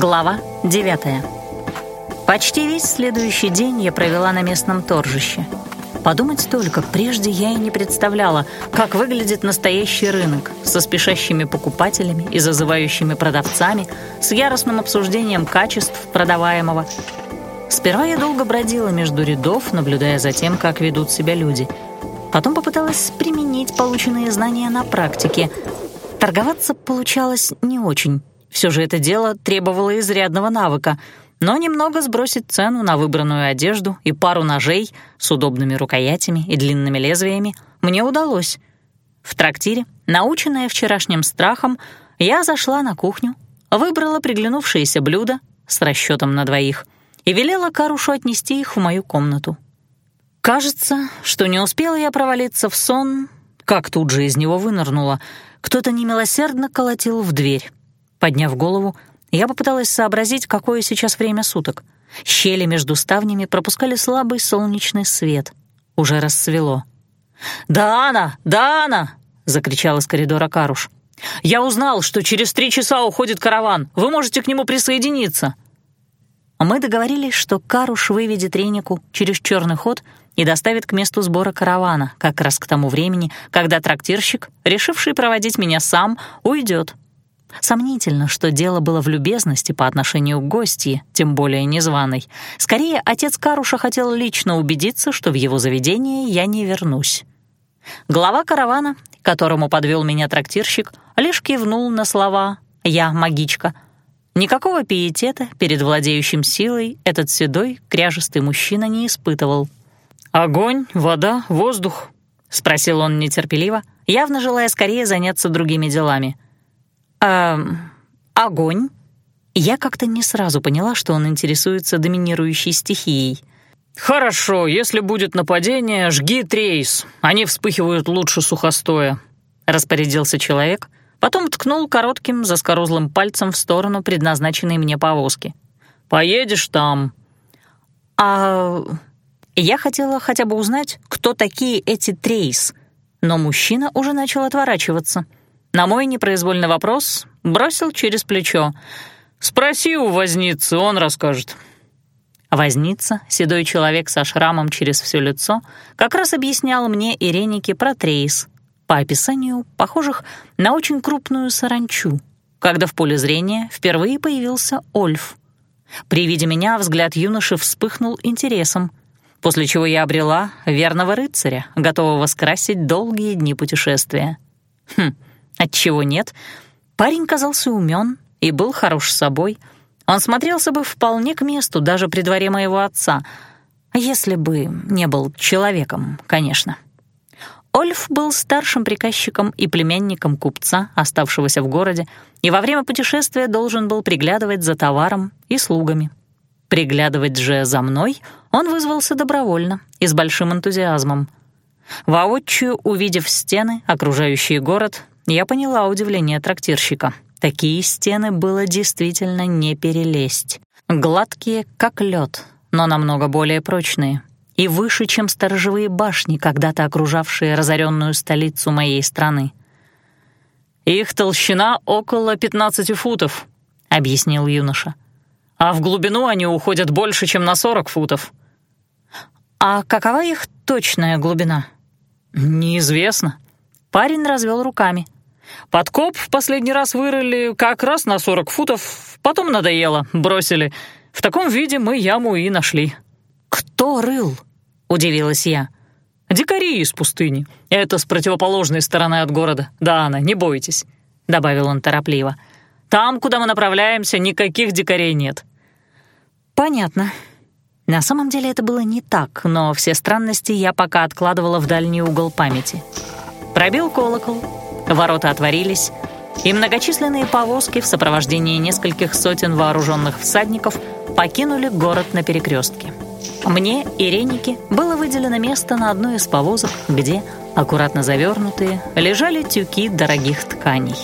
Глава 9. Почти весь следующий день я провела на местном торжище. Подумать только, прежде я и не представляла, как выглядит настоящий рынок со спешащими покупателями и зазывающими продавцами, с яростным обсуждением качеств продаваемого. Сперва я долго бродила между рядов, наблюдая за тем, как ведут себя люди. Потом попыталась применить полученные знания на практике. Торговаться получалось не очень. Все же это дело требовало изрядного навыка, но немного сбросить цену на выбранную одежду и пару ножей с удобными рукоятями и длинными лезвиями мне удалось. В трактире, наученная вчерашним страхом, я зашла на кухню, выбрала приглянувшееся блюдо с расчетом на двоих и велела Карушу отнести их в мою комнату. Кажется, что не успела я провалиться в сон, как тут же из него вынырнула. Кто-то немилосердно колотил в дверь. Подняв голову, я попыталась сообразить, какое сейчас время суток. Щели между ставнями пропускали слабый солнечный свет. Уже рассвело. «Да, Анна! Да, Анна!» — закричал из коридора Каруш. «Я узнал, что через три часа уходит караван. Вы можете к нему присоединиться». Мы договорились, что Каруш выведет Ренику через черный ход и доставит к месту сбора каравана, как раз к тому времени, когда трактирщик, решивший проводить меня сам, уйдет. Сомнительно, что дело было в любезности по отношению к гостье, тем более незваной. Скорее, отец Каруша хотел лично убедиться, что в его заведение я не вернусь. Глава каравана, которому подвел меня трактирщик, лишь кивнул на слова «я магичка». Никакого пиетета перед владеющим силой этот седой, кряжестый мужчина не испытывал. «Огонь, вода, воздух?» — спросил он нетерпеливо, явно желая скорее заняться другими делами — «Эм, огонь?» Я как-то не сразу поняла, что он интересуется доминирующей стихией. «Хорошо, если будет нападение, жги трейс. Они вспыхивают лучше сухостоя», — распорядился человек, потом ткнул коротким заскорузлым пальцем в сторону предназначенной мне повозки. «Поедешь там». «А...» Я хотела хотя бы узнать, кто такие эти трейс, но мужчина уже начал отворачиваться — на мой непроизвольный вопрос бросил через плечо. «Спроси у возницы, он расскажет». Возница, седой человек со шрамом через все лицо, как раз объяснял мне и Ренике про трейс, по описанию похожих на очень крупную саранчу, когда в поле зрения впервые появился Ольф. При виде меня взгляд юноши вспыхнул интересом, после чего я обрела верного рыцаря, готового скрасить долгие дни путешествия. Хм, Отчего нет? Парень казался умен и был хорош собой. Он смотрелся бы вполне к месту даже при дворе моего отца, если бы не был человеком, конечно. Ольф был старшим приказчиком и племянником купца, оставшегося в городе, и во время путешествия должен был приглядывать за товаром и слугами. Приглядывать же за мной он вызвался добровольно и с большим энтузиазмом. Воочию, увидев стены, окружающие город, я поняла удивление трактирщика. Такие стены было действительно не перелезть. Гладкие, как лед, но намного более прочные. И выше, чем сторожевые башни, когда-то окружавшие разоренную столицу моей страны. «Их толщина около 15 футов», — объяснил юноша. «А в глубину они уходят больше, чем на 40 футов». «А какова их точная глубина?» «Неизвестно». Парень развел руками. Подкоп в последний раз вырыли как раз на 40 футов, потом надоело, бросили. В таком виде мы яму и нашли». «Кто рыл?» — удивилась я. «Дикари из пустыни. Это с противоположной стороны от города. Да, она, не бойтесь», — добавил он торопливо. «Там, куда мы направляемся, никаких дикарей нет». «Понятно», на самом деле это было не так, но все странности я пока откладывала в дальний угол памяти. Пробил колокол, Ворота отворились, и многочисленные повозки в сопровождении нескольких сотен вооруженных всадников покинули город на перекрестке. Мне и Ренике было выделено место на одной из повозок, где, аккуратно завернутые, лежали тюки дорогих тканей.